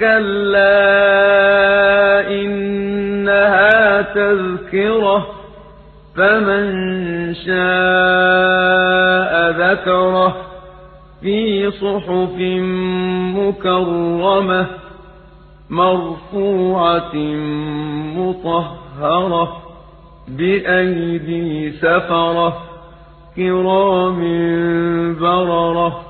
كلا إنها تذكرة فمن شاء ذكره في صحف مكرمة مرفوعة مطهرة بأيدي سفرة كرام بررة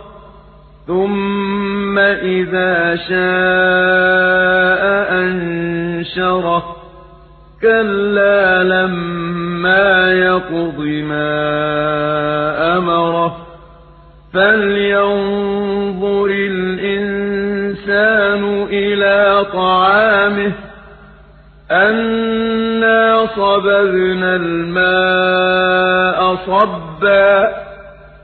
ثم إذا شاء أنشره كلا لما يقض ما أمره فلينظر الإنسان إلى طعامه أنا صببنا الماء صبا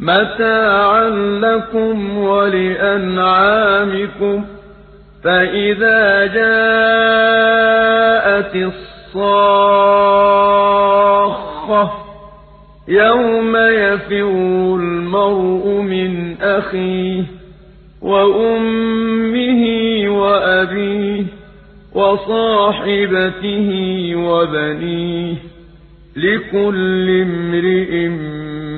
متاعا لكم ولأنعامكم فإذا جاءت الصاخة يوم يفر المرء من أخيه وأمه وأبيه وصاحبته وبنيه لكل امرئ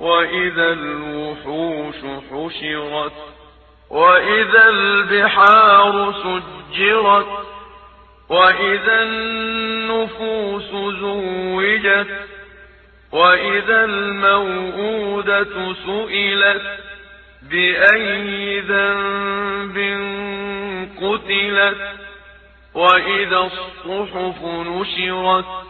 وإذا الوحوش حشرت وإذا البحار سجرت وإذا النفوس زوجت وإذا الموءودة سئلت بأي ذنب قتلت وإذا الصحف نشرت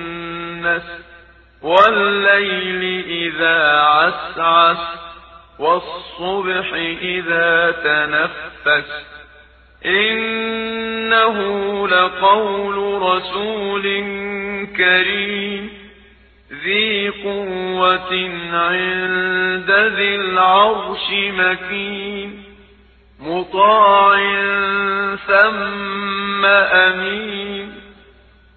والليل إذا عسعس والصبح إذا تنفس إنه لقول رسول كريم ذي قوة عند ذي العرش مكين مطاع ثم أمين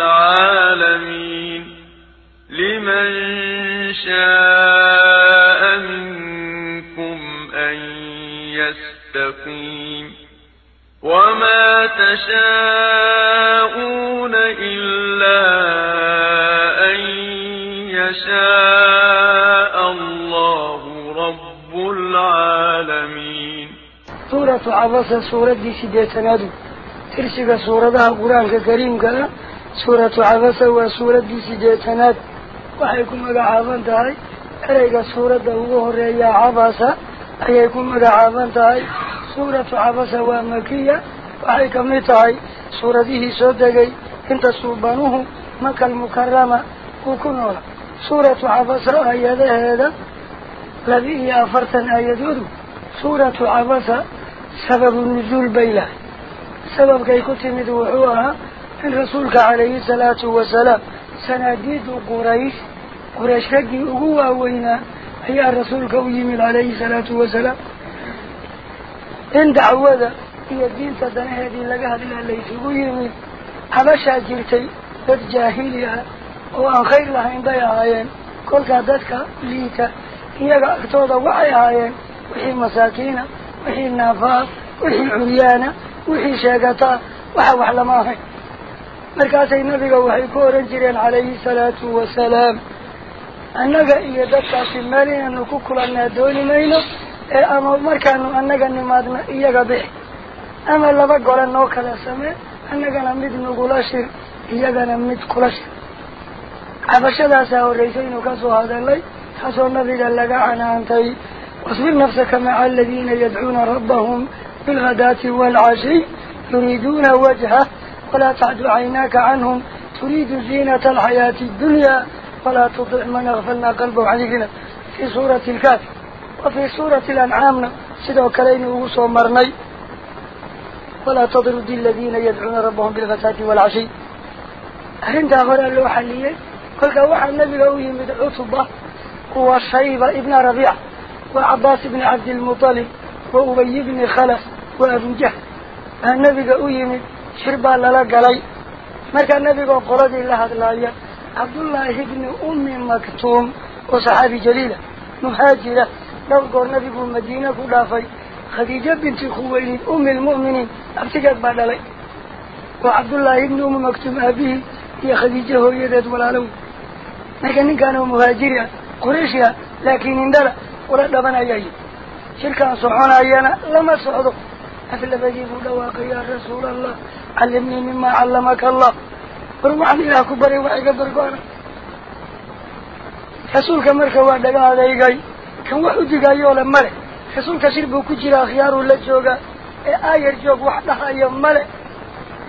للعالمين لمن شاء منكم أن يستقيم وما تشاءون إلا أن يشاء الله رب العالمين. سورة عبسة سورة دي سيديتنادو ترسك سورة ده قرآن كريم سورة عبسة وسورة دي سيديتناد وحيكم مقعابان تهي أريك سورة هو الرئي عبسة أيكم مقعابان تهي سورة عبسة ومكية. وحي كميتهاي سورة ديه سودقي. انت سوبانوه. مكة المكرمة. وكنولا سورة عبسة آيات هذا. الذي أفرتن آيات سورة عبسة سبب النزول بيله سبب كي كتمد وحوها إن رسولك عليه الصلاة والسلام سناديد قريش قريش رجي أقوى وينا هي الرسول كويمل عليه الصلاة والسلام. إن دعوة هي الدين تدنى هذه لقاها لله اللي يسويه حبشا جرتي دد جاهلية. وأن خير لها إن ضيعايين كل كادتك ليتا هي أكتوضا وعيهايين وحي مساكين وحي النافاق وحي عريانة وحي شاقتا. مركات النبي وحي كورن عليه الصلاة والسلام أنك إيه دكا في مالين أنك كل النادون مينو أما مركان أنك نمادنا إيه بيه أما اللبق على النوك الأسماء أنك نمد نقلاشر إيه نمد قلاشر عفش هذا سهو الرئيسين وكسو هذا اللي حسو النبي قال لك عنا أنتي واصبر نفسك مع الذين يدعون ربهم بالغداة والعشي يريدون وجهه walaa tacdu caynaaka canhum turiidu ziinata alxayaati addunya walaa tudic man agfalnaa qalbahu can dikrina fii suurati lkaafi وفي سورة الأنعام سيدو كلين وصو مرني ولا تضرد الذين يدعون ربهم بالغساة والعشي. أرنت أخرى اللوحة لي قلت وحى النبي قوي من عطبة وشيبة ابن ربيع وعباس بن عبد المطلب وأبي بن خلف وأبو جهل. النبي قوي من شربا للا قلي ما كان النبي قرد الله الله عبد الله بن أم مكتوم وصحابي جليلة مهاجرة لو قول نبي المدينة كلافي خديجة بنت خويلد أم المؤمنين أبتقت بعد لي وعبد الله بن أم مكتوم أبيه هي خديجة هو يدد ولا لو لكن كانوا مهاجرين قريشيا لكن اندلا ولا دبنا أيي شركة صحونا أيانا لما صعدوا أفلا بجيبوا دواق يا رسول الله علمني مما علمك الله برمحني إلى كبري وحي رسولك ذي digaayo le male rasuulka shir buu ku jira akhyaaruu la jooga ee aayar joog wax dhahayo male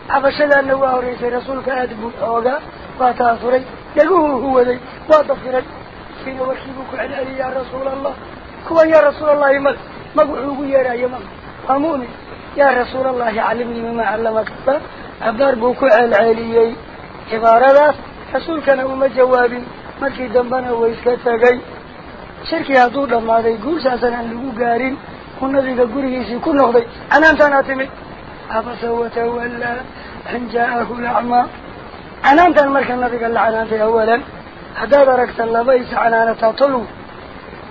cabashadaana waa horreysay rasuulka aada buu xoogaa waa taasuray dhaguhuu huwaday waa dafiray kiina warkiibuu ku celceliyay yaa rasuul allah kuwan yaa rasuul allahi male mag wuxuu ugu yeerayo ma waa mu'min rasuul allahi calimnii mima callamaka allah عبار بوكو العاليي عبارة رسول كان أما جواب مركي دنبنا ويسكتغي شركي هدو لما ذي قول ساسنا لغو قارين. والنبي قريسي كل نغضي. أنا أنت ناتمي عبس وتولى أن جاءه الأعمى. أنا أنت المركة النبي قال لعنانتي أولا. هذا دركت الله بيس عنانتا طلو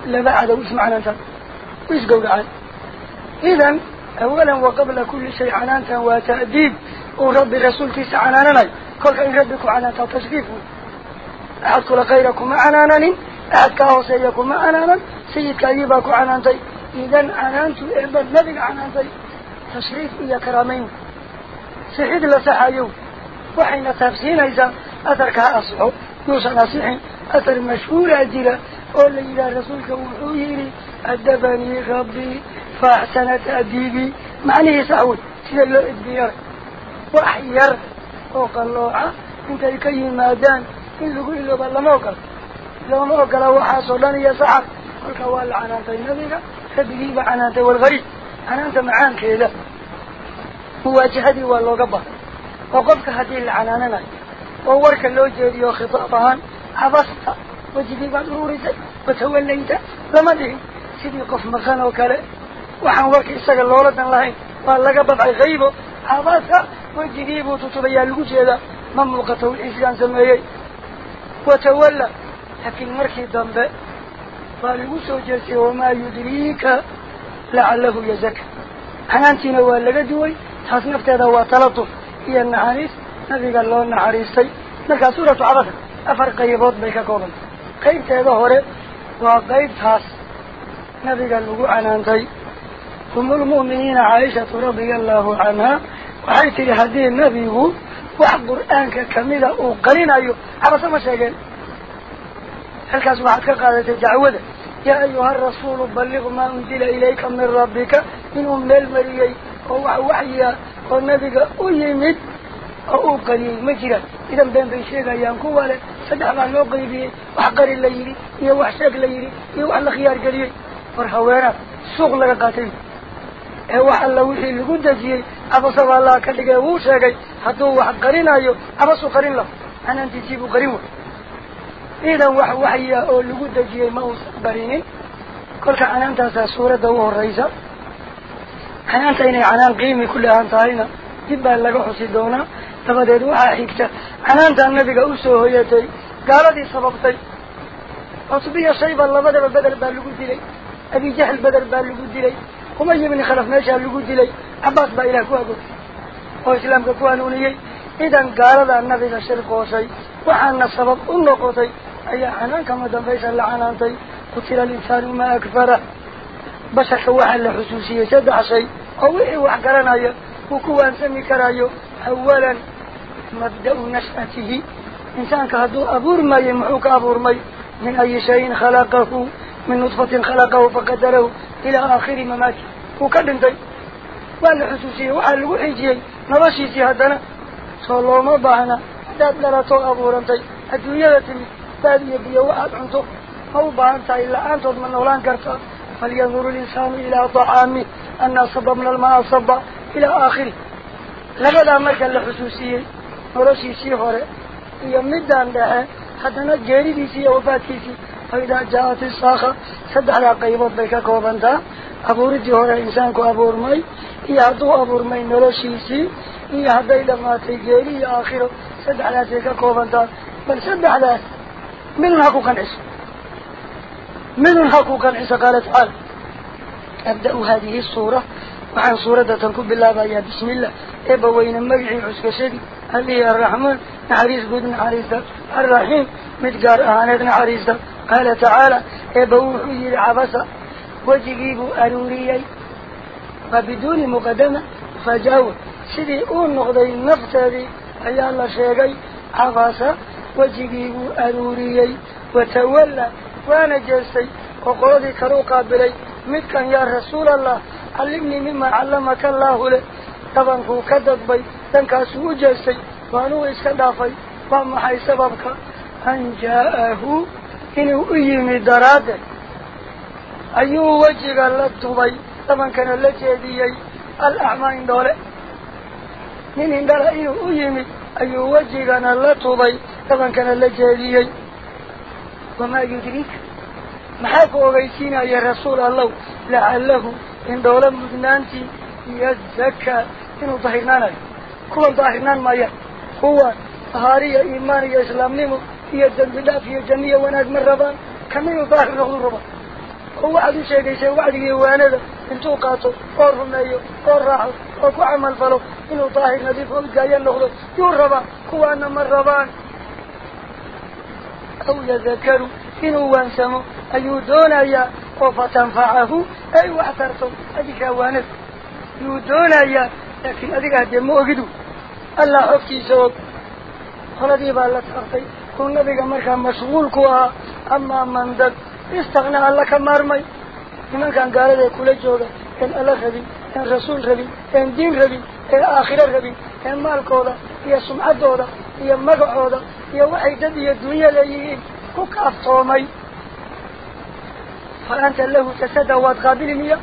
لبعد واسمعنا أنت. ويش قول عن إذن أولا وقبل كل شيء عنانتا وتأديب. ورب رسول تيس عناننا كل إن ربك عنانتا تشريفه أحد كل خيركم عنانني أحد كاوسيكم عنانا سيد كأيباك عنانتي. إذن عنانتو إعباد نبي عنانتي. تشريف إيا كرامين. سحيد لسحايو. وحين تفسين إذا أثركها أصحو. يوسى نصيحين أثر مشهور أجل قول إلى رسولك وحويري. أدبني ربي فأحسن تأديبي معنيه سعود سيدا الله إدبيار وحير فوق اللوعة إنت يكي مادان إن لقوا إلا لو موقف وحاصل لن يسعر. قلت والله عنانتي نبيك فبقيب عنانتي والغريب. عنانت معان كذا مواجهدي والله قبه وقفك هذه العنانة وورك اللو جيديو خطابها عبست. وجدي بعد نوريتي وتوليت. سيدي قف مخان وكاله وحن ورك إساق اللولة الله والله قبض غيبه عبست وجدي بو تتبيا لغو جيدا مملقته الإسلام سميه وتولى لكن مركي ضمبه فالغو سوجرتي وما يدريك لعله يزكى حنانتنا ولا دوي taas nafteeda waa talatuf iyo naxariis. Nabiga loo naxariistay. Markaa suuratu cabasa afar qaybood bay ka koobantay qaybteeda hore waa qaybtaas. نبيك اللقوع نانتي ثم المؤمنين عائشة رضي الله عنها وحيث لهذه النبيه وقرآن كاملة وقرين أيها عبس ما شاكين هل كاسم حتى قادت الجعودة؟ يا أيها الرسول بلغ ما أنزل إليك من ربك من أم المريي هو وحيا والنبيك أيمت أو قليل مجرى. إذا بين بيشيك أيامك ولا سدح مع نوقي به وحقر الليلي يوح وحشاك الليلي يوح الخيار قليل. War haweenaad suuq laga qaatay ee wax alla wixii lagu dejiyey cabasaba allaha ka dhigay wuu sheegay hadduu wax qarinayo cabasuu qarin laho canaantiisii buu qarin way idan wax waxyiya oo lagu dejiyey ma uusan qarinin kolka canaantaasaa suuradda u horraysa canaanta inay canaan qiimi ku leehan tahayna dib baa laga xusi doonaa dabadeed waxaa xigta canaantaa nabiga usoo hoyatay gaaladii sababtay cutbiya shayba labadaba beder baa lagu dilay أبي جهل بدر بالوجود لي وما يبني خلف ما شاء الوجود لي عباس بايله كوا قلت وإسلام كقانوني إذا قال ذا النبي الشر قوسي وعن السبب أنه قوسي أي حنان كما دفيس لعنان أنتي. قتل الإنسان ما أكفره. بس حواح لحسوسية حسوسية شد عصي أو إيه وعقرنا آية. وكوان سمي كرايو. أولا مبدأ نشأته. إنسان كهدو أبور مي يمحوك أبور مي من أي شيء خلقه. من نطفة خلقه فقدره إلى آخر مماتي وكذن دي حسوسي حسوسيه وحلو حيجيه نرشي سيهدنا صلى الله مضعنا داد لراتو أبوران دي الدنيا التي تاد يبيا وحد عنده. هو بانتا إلا أنت من أولان كرتا. فلينظر الإنسان إلى طعامه أن أصبب من الماء أصبب إلى آخر. لقد أمرك لحسوسيه نرشي سيهوري يمدان دعا حتى نجري بيسي أو باتيسي wafaadkiisii faidaa jaa-at isaaka saddexdaa qaybood bay ka koobantaa abuuridii hore insaanku abuurmay iyo hadduu abuurmay noloshiisii iyo hadday dhamaatay geeri iyo aakhiro saddexdaasay ka koobantaa bal saddexdaas midun ha ku qanciso midun ha ku qanciso qaala tacaala abda-u haadihi suura waxaan suuradda tan ku bilaabayaa bismi illah eeba weyne magicii cuskashadii alihi arraxmaan naxariis guud naxariista arraxiim mid gaar ahaaneed naxariista قال تعالى ابو حجر عبس وجيبوا أنوريي وبدون مقدمة فجاو سيدي اون نقضي نفتري أي الله شيقي عبس وجيبوا أنوريي وتولى وأنا جلسي وقوضي كروقا بلي مثلا يا رسول الله علمني مما علمك الله له. طبعا هو كدد بي تنكاسو جلسي وانو اسكدافي وما حي سببك. أن جاءه daraaddeed ayuu wejiga la tubay dabankana la jeediyey al acmaa indhoole nin indhala inuu u yimid ayuu wejigana la tubay dhabankana la jeediyey wamaa yudriika maxaa ku ogeysiinaya rasuul allow lacalahu indhoola mudnaantii yazakaa inuu dahirnaanayo kuwan daahirnaan maayaan kuwan tahaariya iimaan iyo islaamnimo هي الذنب لا في الجنية وناك من ربا كم يظاهر نغل ربا هو عدو شيء يسير وعدي وأنا انتو قاتل قرر مايو قرر راحل وكو عمل فلو انو ظاهر نظيف والجاية نغل يور ربا هو أنا من ربا أو يذكروا انو وانسموا ايودون ايا وفتنفعه أي واحترتم أديك اوانت يودون ايا لكن أديك هدي موجدو الله أفتي زوج هنا بالله تغطي. Kuu nabiga markaa mashguul ku ahaa amaa man dad istaknaa alla ka maarmay nimankan gaalada ee kula jooga een alla rabin een rasuul rabin een diin rabin ee aakhiro rabin ee maalkooda iyo sumcaddooda iyo magacooda iyo waxay dad iyo dunyo leeyihiin ku kaaftoomay fa anta lahu tasada waad qaabili miya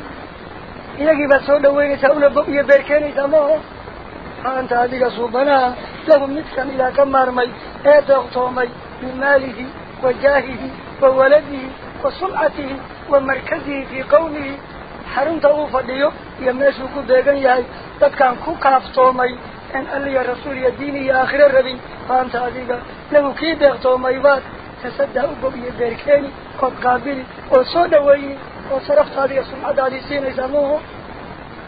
iyagii baad soo dhaweynaysaa una bo iyo beer keenaysaa ma aho أنت هذه صوبنا لهم مثل إلى كمرمي أدى غطومي بماله وجاهه وولده وصلعته ومركزه في قومه. حرمت أوفديه يماشي كدهن ياه تكن كوكاف طومي أن ألي الرسول يديني آخر الربي. فأنت هذه له كيد غطومي بعد تصدقوا ببي دركاني قد قابل وصود وي وصرفت هذه صنعة هذه سينة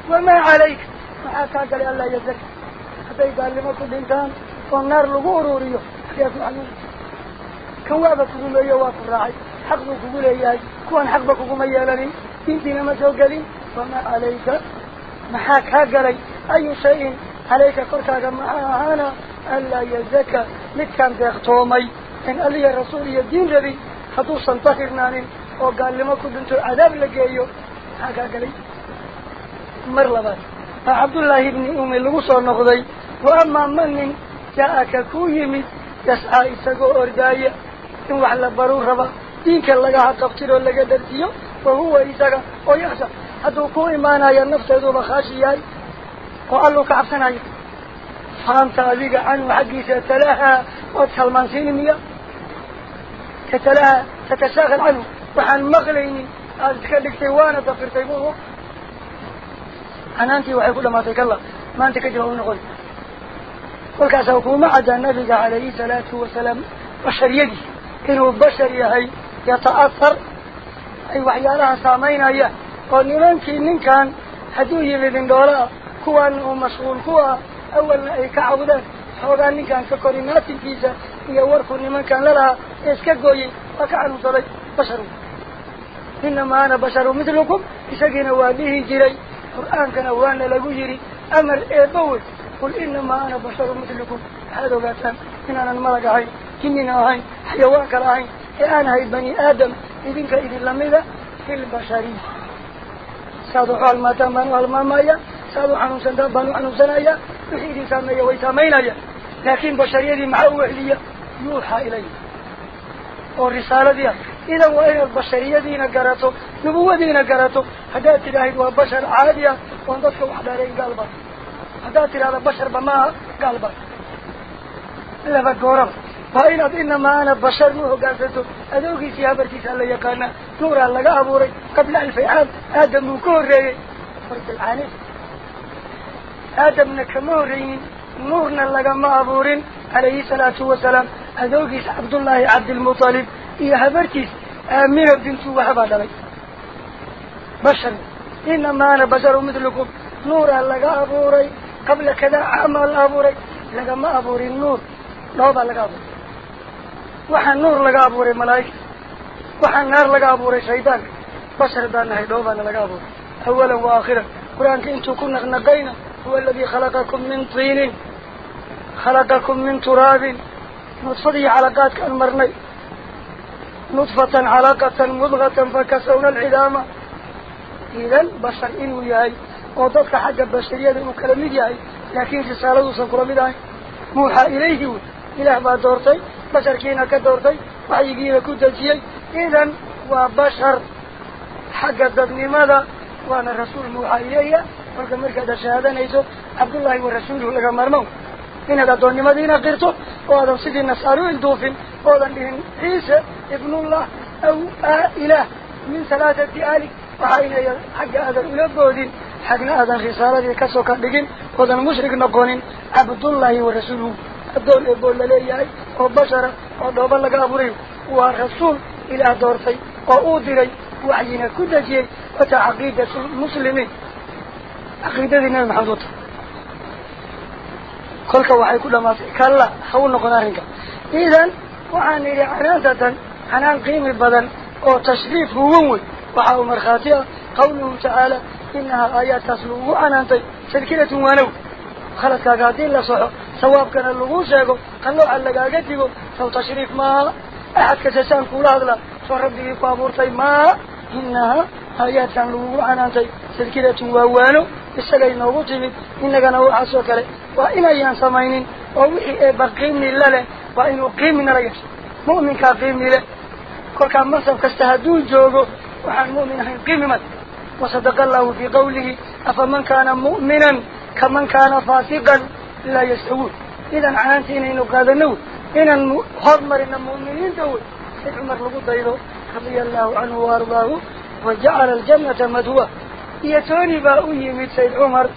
وما عليك؟ معاك قال الله يذكر waaba ku rumeeyo waa ku raacay xaq buu kugu leeyahay kuwan xaqba kuguma yeelanin diintiina ma soo gelin wamaa calayka maxaa kaa galay ayu shayin calayka korkaaga maxaa ahaana anlaa yazaka midkaan deeqtoomay in aliya rasuul iyo diin rabin hadduusan dahirnaanin oo gaalnimo ku dhinto cadaab la geeyo maxaa kaa galay mar labaad baa cabdullaahi ibni umi lagu soo noqday yascaa isagoo ordaaya in wax la baruu raba diinka laga haqabtiroo laga dhartiyo wa huwa isaga oo yaksha hadduu ku imaanaya nafteeduba khaashi yahay oo alluu ka cabsanayo faanta adiga canhu xaggiisa talahaa ood salmaansiini miya ka talahaa tatashaakal canhu waxaan maqlaynin aada iska dhigtay waana dafirtay buho canaantii waxay ku dhamaatay kalla maanta kadib ha u noqon kolkaasa kuma caddaa nabiga calayhi salaatu wasalaam bashariyadii inuu bashar yahay yata'athar ay waxyaalaha saamaynayaan oo nimankii ninkan hadduu yimid indhoolaa kuwaana uu mashquul ku ah awalna ay ka cawdaan xoogaa ninkan ka kori maatinkiisa iyo warkuu nimankan lalahaa ee iska gooyey waa ka xanuunsaday basharu inamaa ana basharu mitlukum isagiina waa dhihi jiray qur-aankana waana lagu yidhi amar eebba wey قل إنما أنا بشر مثلكم. هذا قتام إن أنا الملك هاي كنين هاي حيوانك هاي. أنا هاي بني آدم إذنك إذن لماذا في البشرية. سادو حال ما تنبانو حال ما مايا سادو حانو سندبانو حانو سنايا وحيدي سامي ويتامينا لكن بشرية ذي معوه لي يوحى إلي. والرسالة دي إذا وإن البشرية دي نقراته نبوة دي نقراته هدات الهيد وبشر عادية. وانضطف وحدارين قلبه. هذا على بشر بما قلبا إلا بقرب فإن إنما أنا بشر نوح قلت أدوكي سيابر كيس الله يقانا نور الله قابوري قبل ألف عام آدم مكوري فرد العنف آدم نكمورين نورنا الله مابورين عليه الصلاة والسلام. أدوكي عبد الله عبد المطالب يا هابر كيس أمير بنت وحبا دمي بشر. إنما أنا بشر مثلكم نور الله قابوري قبل كذا عمل أبوري لقى ما أبوري النور. نوبة لقى أبوري. وحن النور لقى أبوري ملايك وحن نار لقى أبوري شيطان. بشر دانه نوبة لقى أبوري. أولا وآخرا. قرآن كنتو كنا نقينا. هو الذي خلقكم من طين. خلقكم من تراب. نطفضي علاقات كالمرني نطفة علاقة مضغة فكسونا العدامة. إذا بشر إنو يهي. وضدك حق البشرية بشرية كلمة يعي لكن في رسالة سنقرم ذلك موحى إليه إله ما دورتي بشر كينا كدورتي وحيقين كدجي إذن وبشر حق الضدني ماذا وأنا رسول موحى إليه ولكن ملكة شهادة نيزو عبد الله والرسول لك مرمو إن هذا دوني مدينة قرته وهذا سيدي النصارو الدوفن وهذا بهم عيسى ابن الله أو آله من ثلاثة آلي، وحيقين حق هذا الأولى حقنا هذا خسارة كسو كان لقين هذا المشرك نقولين عبد الله ورسوله. الدول يقول للي ياي وبشرة ودوب الله قابريه ورسول إلى دورتي وأودري وعينا كل جيل وتعقيدة المسلمين. عقيدة ذينا المحدودة كلك وحي كل ما فيه كلا حول نقول نارنك إذن وعاني لعنازة عنان قيم البدن وتشريف هو وحاو مرخاتيا قوله تعالى inahaa aayaadkaas lagugu canaantay tadkiratun waanow khaladkaaga haddii la soxo sawaabkana lagu sheego qallooca lagaaga digo saw tashriif maaha axadka sasaan kuula hadla soo rabbigii ku abuurtay maaha inahaa aayaadkan lagugu canaantay tadkiratun waa waano isagay noogu timid innagana waxaasoo kale waa inayaan samaynin oo wixii eeba qiimi la leh waa inuu qiimi nala yeesho mu'minkaa qiimi leh kolkaa mansab kasta hadduu joogo waxaan mu'min ahayn qiimi male وصدق الله في قوله أفمن كان مؤمنا كمن كان فاسقا لا يستوي إذا عانتين إنه كذا نو إن المؤمن إن المؤمنين دو سيد عمر لقو ضيرو رضي الله عنه وأرضاه. وجعل الجنة مدوة يتوني بأوي من سيد عمر.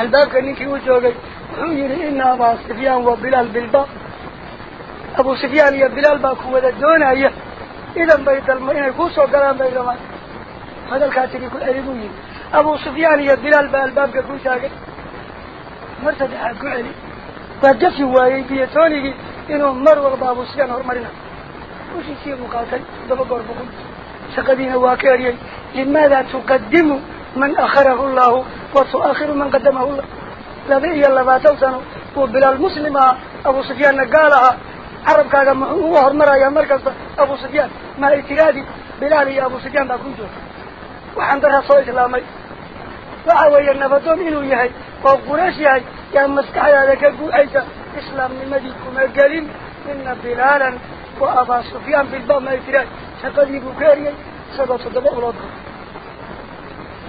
الباب كان يكي وجوغي عمير إن أبا سفيان وبلال بالباب أبو سفيان يا بلال باكو ودى الدون إذا بيت المئنة كوسو قرام بيت المئنة هذا الكاتب يقول أريدوني أبو سفيان يبلال بالباب كقول شاكي مرتدع قعلي فجفي وايه بيتوني إنه مر وغبا أبو سفيان هرمرنا وش يسير مقاتل؟ دبقور بقول. شقدين واكاريا لماذا تقدم من أخره الله وتؤخر من قدمه الله؟ لذي الله ما تلتنه وبلال مسلمة أبو سفيان قالها عرب كاغا هو هرمرا يا مركز أبو سفيان. ما اعتراضي بلالي يا أبو سفيان ما كنتو وحن درها صوى إسلامي وحاوة ينفتهم إنو يهي. وقراش يهي. يعني يهي مسكح لك أيضا. إسلام لمديكم القليم إن بلالا وأبا صفيان بالبام إفراد شقدي بكاريا سبا صدب أولادها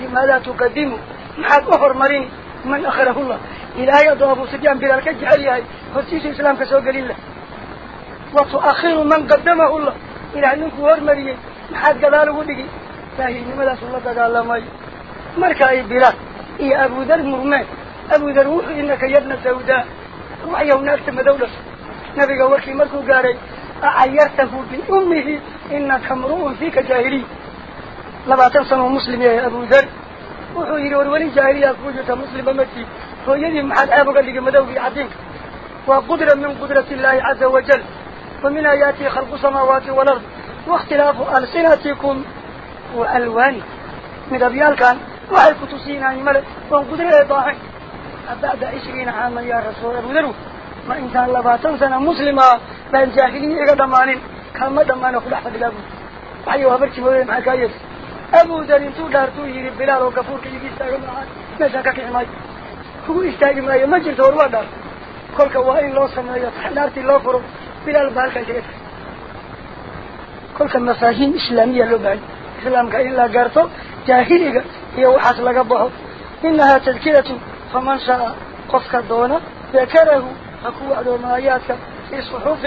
لماذا تقدموا. محاك أخر مرين. من أخره الله. إلى أيضا أبو صفيان بلالك الجعل يهي. فتيش إسلام كسوق لله وتؤخر من قدمه الله. إلى أنك أخر مرين. محاك قدال ودقي. تاهي لماذا سلطة قال الله ماي مركا اي بلاد اي أبو ذر مرمان أبو ذر وحو إنك يدنا سوداء وحيا هناك تم دولة نبي قوكي مركو قاري. أعيرته من أمه انك مروه فيك جاهلي. لبا تنصنوا مسلم يا أبو ذر. وحو يرور ولي جاهلي اخوجته مسلم امتي هو يدي محد أبو قال لك مدوي عدين وقدرة من قدرة الله عز وجل. ومن اياته خلق السماوات والأرض. واختلاف ألسنتكم qudro eeba ahayn bacda cishriina caaman yaa rasuul abudaru ma intaan labaatan sana muslim ah baan jaahiliya iga dhammaanin kama dhammaana kudhex fadhigaa bui waxay habartii mooday maxaa kaa yeesay abudar intuu dhaartuu yihi bilaal oo gafuurka iga istaaga maaha meeshaan ka kici maayo kugu istaagi maayo ma jirto war waa dhaar kolka waa in loo sameeyo dhaartii loo furo bilaal baa halkaa isaga tahay kolka mafaahiim islaamiya loo bahay إسلامك إلا قرطه جاهليك هي وحاس لقبه إنها تذكرة فمن شاء قفك دونه ذكره أكو أدوم آياتك في صحوف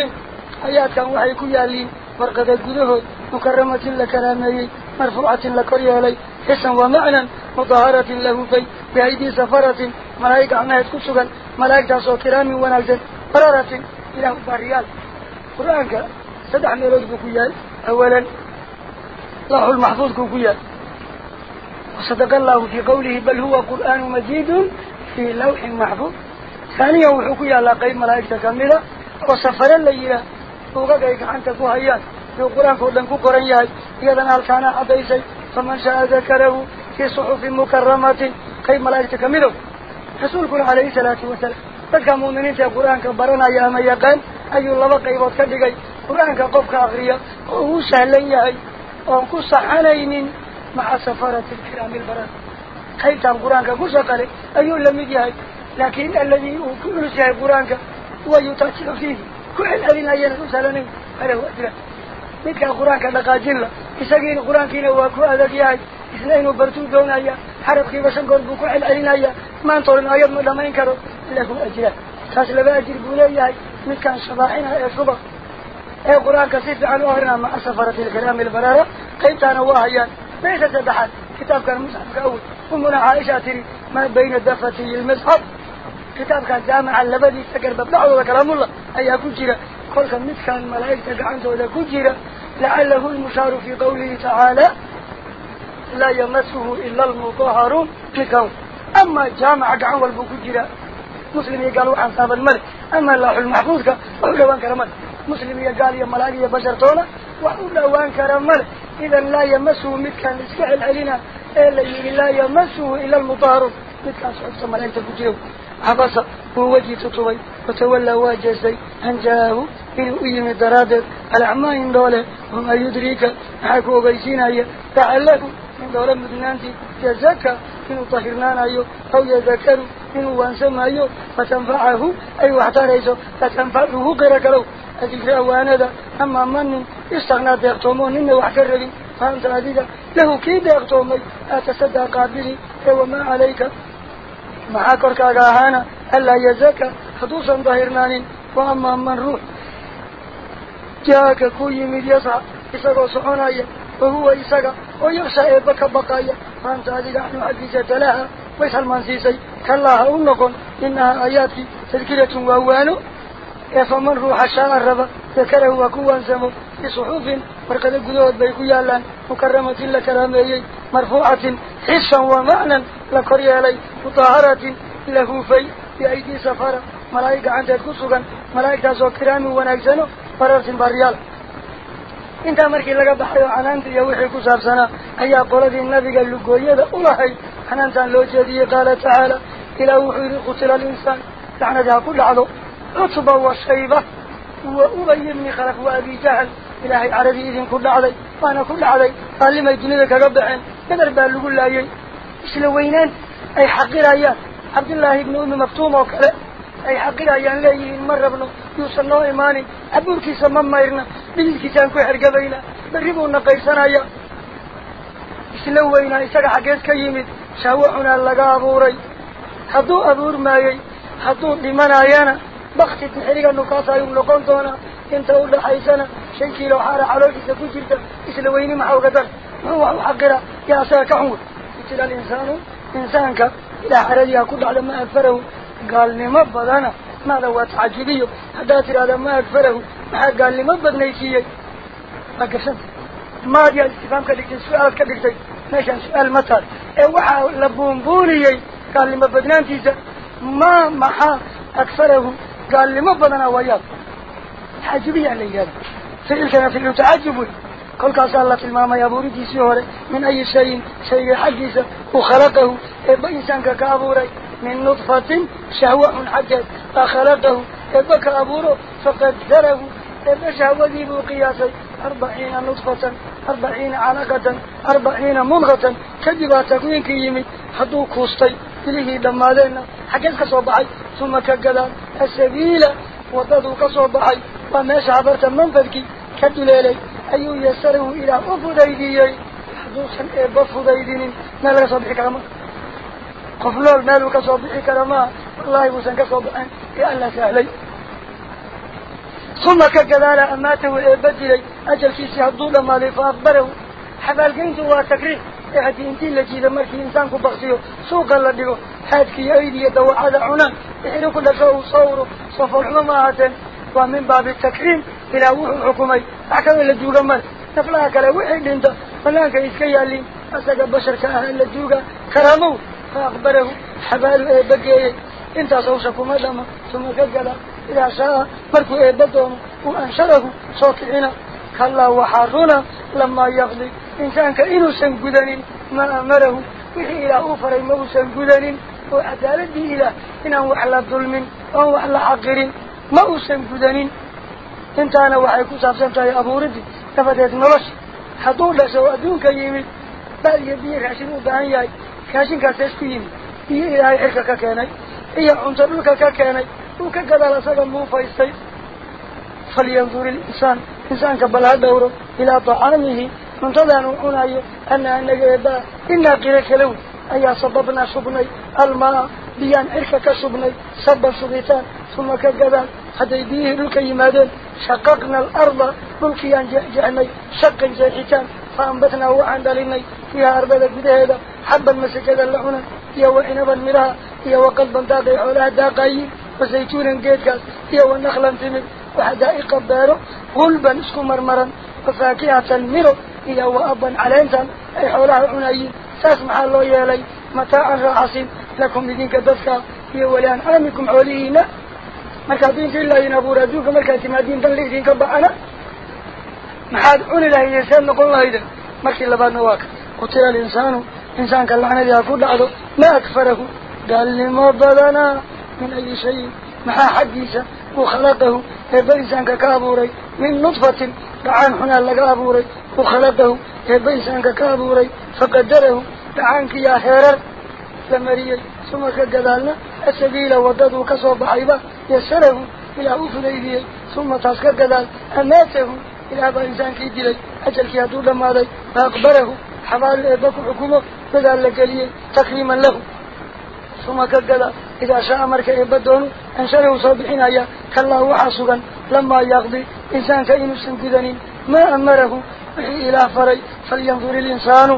آياتك وحيكو يالين مرقد قده مكرمة لكرامي مرفوعة لكريالي حسا ومعنى مظاهرة له في بأيدي سفرة. ملايك عمهد كسوغا ملايك داسو كرامي ونالزا قرارة إلى مباريال قرآنك سدح ميلود بكيال أولا. لوح المحفوظ كوكية وصدق الله في قوله بل هو قرآن مجيد في لوح محفوظ. ثانيا وحكوية لا قيمة لا اكتكملة وصفر الليلة. وقد اكحان تكوها ايان في القرآن فردن كوكوران ياه يدن هالكانا عبيسي فمن شاء ذكره في صحف مكرمة. قيمة لا اكتكملة حسولكم عليه سلاة وسلاة تلك مؤمنين في القرآن كبرنا يا ميقان. أي الله قيبوت كدقي قرآن كقفك أغريا. وهو سهل ياهي وانكو صحانين مع سفارة الكرام البرد. حيث عن قرآنك قصة قلي. أيو لمد يهي لكن الذي يلسع قرآنك ويتحصل فيه. كل الذين أين رسالني على وقتنا منك قرآنك لقادر الله إساقين قرآنك نواكو أذك يهي إثنين وبرتون دون أي حرقي بشنقر بكل الذين أي ما انطولنا أيضا لما ينكروا. لكم أجلا تاس لبا أجل بولي يهي منك عن صباحنا صباح اي قرآن كسيف عن اهرنا مع السفرة الكلام البرارة قيمت عن اوهيان ليس تدحد كتاب كان مصحف كأول امنا عائشة تري ما بين الدفة المصحف كتاب كان جامع اللبدي. سكر ببلعه وكلام الله ايها كجيرة كل خمس كان ملايك تقعنت وذا كجيرة لعله المشار في قوله تعالى لا يمسه إلا المطهر في كون أما جامع قعن والبكجيرة مسلمي قالوا عن صاب الملك. أما الله المحفوظ قالوا عن كرمان مسلم يا قال يا ملاقي بشر تولا وأولا وان كرمل إذا لا يمسه مثل اسكحل علينا إلا لا يمسه إلا المطار مكان سعود سمال أنت بجيو عبصة ووجي تطوي. وتولى واجزي أنجاه إلى أيام الدرادة على عمائن دولة. هم يدريك. حكو بيسين أي. تعلق من دولة مدنانتي. يزكى من طهرنان أيو أو يذكر من وانسم أيو فتنفعه. أي واحد رئيسه فتنفعه غير كلو هذه الأوانة أما من استغنى بيغتومون إنه أحكره فأنت هذه له كي بيغتومي أتصدق به هو ما عليك. محاكرك أغاهانا ألا يزكى خدوصا ظهرنان وأما من روح جاءك كوي من يسعى إساق وصحونا وهو إساق ويغشى إبكى بقايا. فأنت هذه نحن حديثة لها. ويسهل من سيسي. كالله أنكم إنها آياتي تذكرة وأوانو dakarahu waa ku waansamo bisuxuufin warqado gudahood bay ku yaalaan mukaramatin la karaameeyey marfuucatin xisan wa macnan la kor yeelay mutaharatin la huufay biaydii safara malaa'ig gacanteed ku sugan malaa'igtaasoo kiraamin wanaagsano barartin baariyaal intaa markii laga baxay oo canaanta iyo wixii ku saabsanaa ayaa qoladii nabiga lugooyada u lahayd canaantan loo jeediyey qaala tacaala ilaah wuxuu yidhi qutila alinsaan lacnadii ha ku dhacdo عطبة وصيبة. وأبي من خلق وأبي جهل. إلهي عربي إذن كل عضي. وأنا كل عضي. قال لما يدنيك ربعين كدر بالله الله إسلوينين أي حقير أيان عبد الله بن أم مفتوم وكلا أي حقير أيان ليه مر ابنه. يوصل له إيماني. أبور كيسا مما إرنا بالكتان كحر قبينا بربونا قيسان أيان إسلوينين إساق حقيس كيمد شاوعنا لقابوري. حضو أبور ماي حضو لمن أيانا. بختي تحرق أنه كاسا يملكون دونا انت أولا حيثنا شنكي لو حارة علاقي سكوشلتا إسلا ويني معه قدر هو الحقرة يا ساكحور إتلا الإنسان إنسانك. إلا حرديها كد على ما أكفره. قال لي مبض أنا. ما دوات عجبيه هدات على ما أكفره. محاك قال لي مبض نيسيي أكسن ما دي الاستفام كدك السؤال كدك سي ماشان سؤال مطار اوحا إيه لبونبوني قال لي مبض نانتيزا ما محا أكفره. قال لي ما بدنا وياك. حاجبي على يعني اليد سيل كان في المتعجب كل كاس الله في الماما يا بوري دي من أي شيء؟ شيء حديث وخلقه. إبا إنسان كابوري من نطفة شهوة من حجر. فخلقه. إبا كابوره فقدره. إبا شهوة ذي بقياسه أربعين نطفة أربعين علاقة أربعين منغة كذبا تكوين كيمي حدو كوستي. إليه دمالينا حكيز كصوبعي ثم كقدان السبيل وضادو كصوبعي وماش عبرت منفذكي كدو ليلي. أيو يسره إلى أفضيدي حدو سن إيب أفضيدين مالك صبحي كاما قفلول مالك صبحي كاما والله يبو سن كصوبعي يا الله سهلي. Meel laga soo bixi kara maa qof nool meeluu ka soo bixi kara maa wallahi buusan ka soo baxin ee alla sahlay uma ka gadaala amaatahu eebba dilay ajalkiisii hadduu dhammaaday fa akbarahu xabaalgeyntu waa takriir ee haddii intii la jiida markii insaanku baksiyo suuqa la dhigo haadkiiyo aydiiyo dawacada cunaan wixiri ku dhasho uu soo uro sofolxumo ma ahaateen waa min baabi takriim إلى شاء مركو إيه إبادهم وأنشرهم صوتينا كلا وحارونا لما يغلي. إن كان كإنو سنقذن ما أمره. وحي إلى أوفر إمه سنقذن وعدالة إلى إنه أحلى ظلم أو أحلى حقر ما هو سنقذن إنت أنا وحيكو سابسنت يا أبو ردي كفتات نرش حضور لسوا أدونك يمي بل يبير عشان أدان ياي كاشن كاسسكو يمي إيه إلهي حركك كاني إيه عنصر لك كاني دوكا قدال أساقا موفايستي فلينظر الإنسان إنسان كبال هذا دوره إلى طعامه منتظى أن نكون أي أن أنك يدى إنا قلك لو أي صببنا شبني الماء بيان إركك شبني سبب شبيتان ثم كقدال حتى يديه لك يمادين شققنا الأرض ملكيان جعني شقا زيحتان فأنبتنا هو عند لني فيها أربدة بدهدا حبا مسكدا لعنا يوحنا بالمراء يوقلبا داقي عولا داقي وزيتون قيد قال يوه نخلا من وحدائق بارو غلبا اسكو مرمرا وفاكهة الميرو يوه أبا على انسان أي حولها عنايين. ساسمع الله يالي. متاع رعصين لكم لدينك دفكا يوه لأن عامكم عوليهنا مكادين في الله ينبور ادوك مكادين ما دين تنليك أنا بأنا محاد عوني لا يسان نقول الله إذا مكي لبان نواك. قتل الإنسان. إنسان كاللعنة يأكل لعضو ما أكفره. قال لي ما بدنا. من أي شيء مع حديثة وخلقه. إبليسان كابوري من نطفة دعان هنا لكابوري وخلقه. إبليسان كابوري فقدره. دعان كيا هيرر لمريل ثم كقدالنا السبيل وضده كسوى بحيبة يسره إلى أوف ليدي ثم تسكى قدال أماته إلى أبا إنسان كي ديلي أجل كي أدود لما دي فأقبره. حمال إباك حكومة بدأ لك ليه تكريما له. ثم كقدال إذا شاء أمرك إبدون أن شره صبحين أيا كالله وحسوغا لما يغضي إنسان كإنو سنتدني ما أمره إلى فري فلينظر الإنسان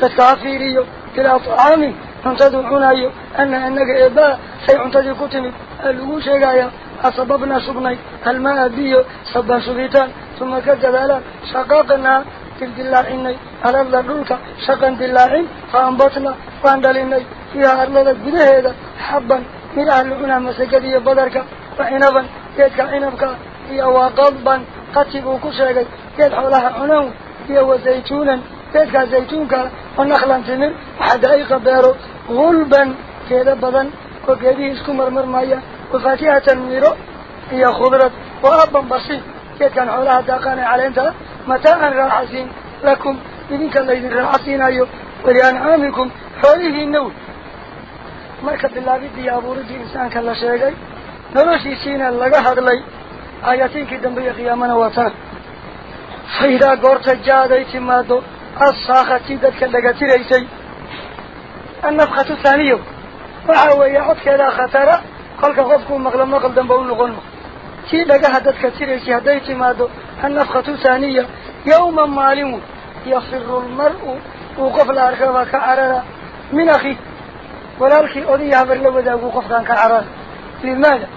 تتعفيري إلى طعامي فانتدعون أيو أن أنك إباء سيعنتدي كتنب ألو شيئا أصببنا سبني الماء بي سبا سبيتان ثم كذب على شقاقنا في الدلاعيني على الضرورة شقا دلاعين فأنبطنا فأندليني. يا أرلاد جنة هذا حبا. من أهل هنا مسجد يبدرك وعنبا يدك عنبك يا وقلبا قد وكسر كشاك يد حولها عنو يا وزيتونا يدك زيتونك ونخلا تمر حدائق بارو غلبا كذا بدا وكذا يسكو مرمر مايا وفاتحة ميرو يا خضرة وأبا بسيط يدك حولها على علينا متاعا رعزين لكم إذنك الليل رعزين أيو وليان عامكم فريه النور. مركب الله بدي أبورد إنسان كلا شيء نرشي سينا لغا هدلي آياتين كدن بي قيامنا وطان فإذا قرت جاديت مادو الصاخة تيدت كاللغة تريسي النفخة الثانية وحاوة يعود كذا خطرة قلق غفكم مغلم مغل دنبون نغنم تي لقاها دادك تريسي هديت مادو النفخة الثانية يوما مالم يفر المرء ولكن أولي عبر لبدا وقف كان كعرر لماذا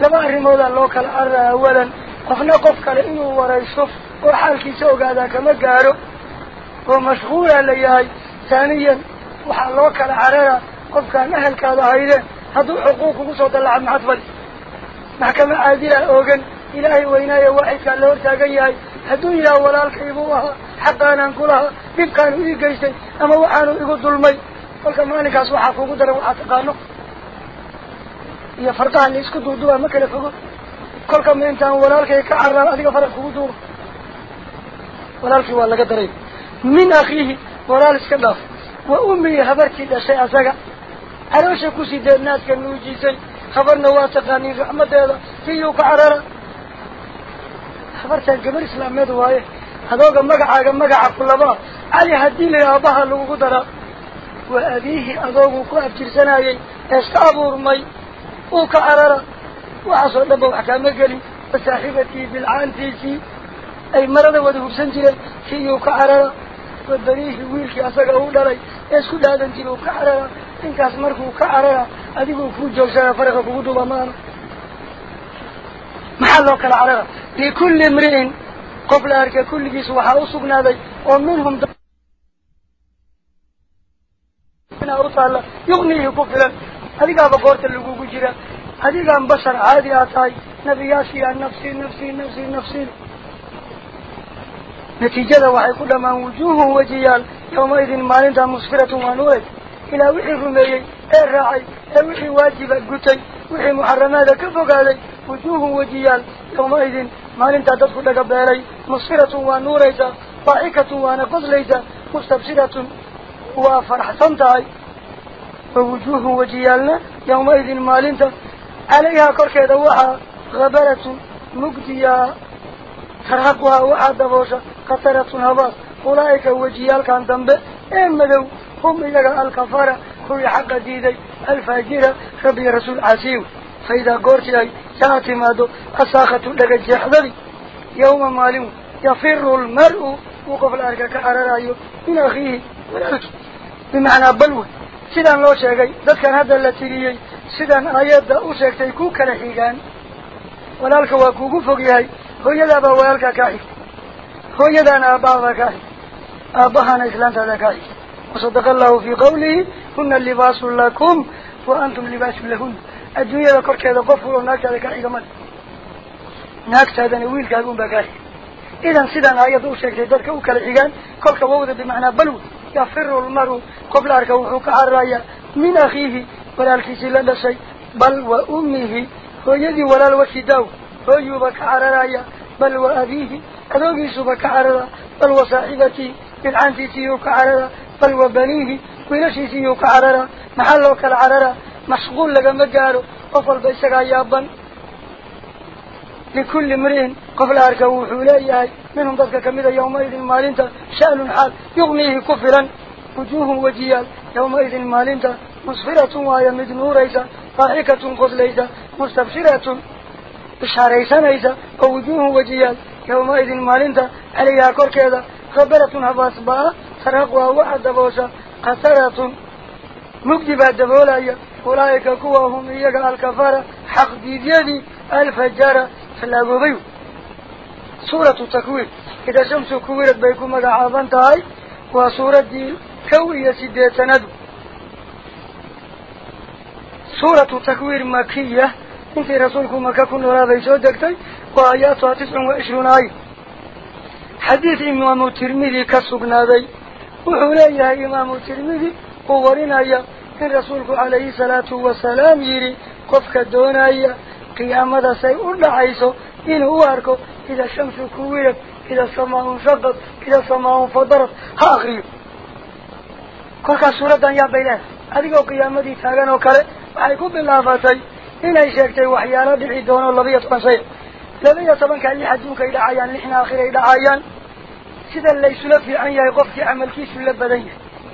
لما أرمولا لوك الأرى أولا قفنا قفك لإنه وريصف وحالك سوق هذا كما قارو ومشغولا ليهاي ثانيا waxaa loo kala carara qofkaan ahalkaada haydeen hadduu xuquuq ugu soo dallaca maxad fali maxkama caadila oogan ilaahay weynaaye waaxidkaa la hortaagan yahay hadduu yidhaha walaalkaybuu ahaa xaqaanaan ku lahaa dhibkaanu ii geystay ama waxaanu igu dulmay قلت مالك أصبح أفوق در وحاتقانه يا فرقة اللي اسكو دو دوها مكلا فوق قلت مينتان ولالك يكعر لأليك فرق فوق دوه ولالك والاك درين من أخيه ولال اسكداف وأمي هبرك إلا شيء أساق أروش كوسي دي الناس كانوا جيسي خبرنا واتقاني رحمة هذا فيه كعرر خبرت القبر إسلام ماذا وايه هذا هو مقعا مقعا كل علي هدي لي أباها لو قدره وأبيه أبوه كأب ترسناي يستأبر مي وكأرر وعصر دبو أحكام قلي وصاحبتي بالعان تيسي أي مرض وده بسنجل في وكأرر ودريه ويلك أساق أولا لي يسكو دادن تيلو كأرر إنك أسمرك وكأرر أديبو فوجو سنة فرق فوضو بمان محلو كالعرر بكل مرئين قبل أركا كل جيس وحاوصو بنادي ومنهم minhum u taalla yugniihi ku filan adigaaba goorta lagugu jira adigaan bashar caadi aa tahay nabiyaashiyaa nafsi nafsi nafsi nafsi نتيجة waxay ku dhamaan wujuuhum wajiyaal yawmaidin maalinta musfiratun waa nuuray ilaa wixii rumeeyey ee raacay ee wixii waajiba gutay wixii muxaramaada ka fogaaday wujuuhum wajiyaal yawmaidin maalintaa dadku dhaga beelay musfiratun waa nuuraysaa daxikatun wujuuhum wajiyaalna yawmaidin maalinta calayhaa korkeeda waxaa habaratun mugdiyaa tarhaquhaa waxaa daboosha قطرة هباط. أولئك وجيال كان دنبه. إيه مدو هم إيجا الكفارة كوي حق ديدي. الفاجرة ربي رسول عسيو فإذا قرتي أي ساعتي مادو أساخة لك الجحضري يوم ماليو يفر المرء وقف الأركة كأرارايو من أخيه والألك بمعنى بلوه. Sidaan aayadda u sheegtay ku kala xigaan walaalka waa kuugu fog yahay hooyadaabaa walaalkaa kaa xigta hooyadaana aabbahabaa kaa xigta aabbahana islaantaada kaa xigta wasadaqa allahu fii qawlihi huna libaasun lakum wa antum libaasun lahun adduunyada korkeeda qof waloo naagtaada kaa xiga male naagtaadana wiilkaaga unbaa kaa xiga idan sidaan aayadda u sheegtay dadka u kala xigaan kolka wawda bimacnaa balwi يفر المرء قبل أركه وحوك عرايا من أخيه ولا الكيسي لنسي بل وأمه هو يدي ولا الوكداو هو يبك عرايا بل وأبيه أدوغي سبك عرايا بل وصاحبتي بالعنتي سيوك عرايا بل وبنيه وينشي سيوك عرايا محلوك العرايا مشغول لك مجارو. وفل بيسك عيابا. لكل مرين قبل أركه وحوليه منهم ذلك كميدا يومئذ مالنتا شأن حال يغنيه كفرا وجوه وجيال. يومئذ مالنتا مصفرة وهي مد نوريسا ضاحكة قتليسا مستبشرة إشاريسانيسا ووجوه وجيال. يومئذ مالنتا عليها كوركيدا خبرة هباسباء سرقوا وعد بوسا قسرة مكتبة دبولايا أولئك كواهم إيجا الكفارة حق ديديدي الفجارة سورة تكوير إذا شمس كويرت بيكم مقعابان تاي وسورة دي كوية سيدة ندو سورة تكوير مكية. إنت رسولكم مكة كن ولا بيسو دكتي وآياتها تسع وعشرون آي حديث إمام الترمذي كسبنا ذي وحوليها إمام الترمذي وورنا إن رسولك عليه الصلاة والسلام يري قفك دونايا قيامة سيئون عيسو إن هو أركو إذا الشمس كويت إذا السماء انشقت إذا السماء انفضرت ها أخريه كلها سورة يا بيلان هذه قيامة دي تاغان وكاله وعليكم بالله فاسي إن أي شيكتي وحيانا بالعدون اللبية طبنسي لبية طبنك اللي حجوك إلى عيان لحنا آخر إلى عيان. سيدا اللي سلف عن يقف في عمل كيس اللبدي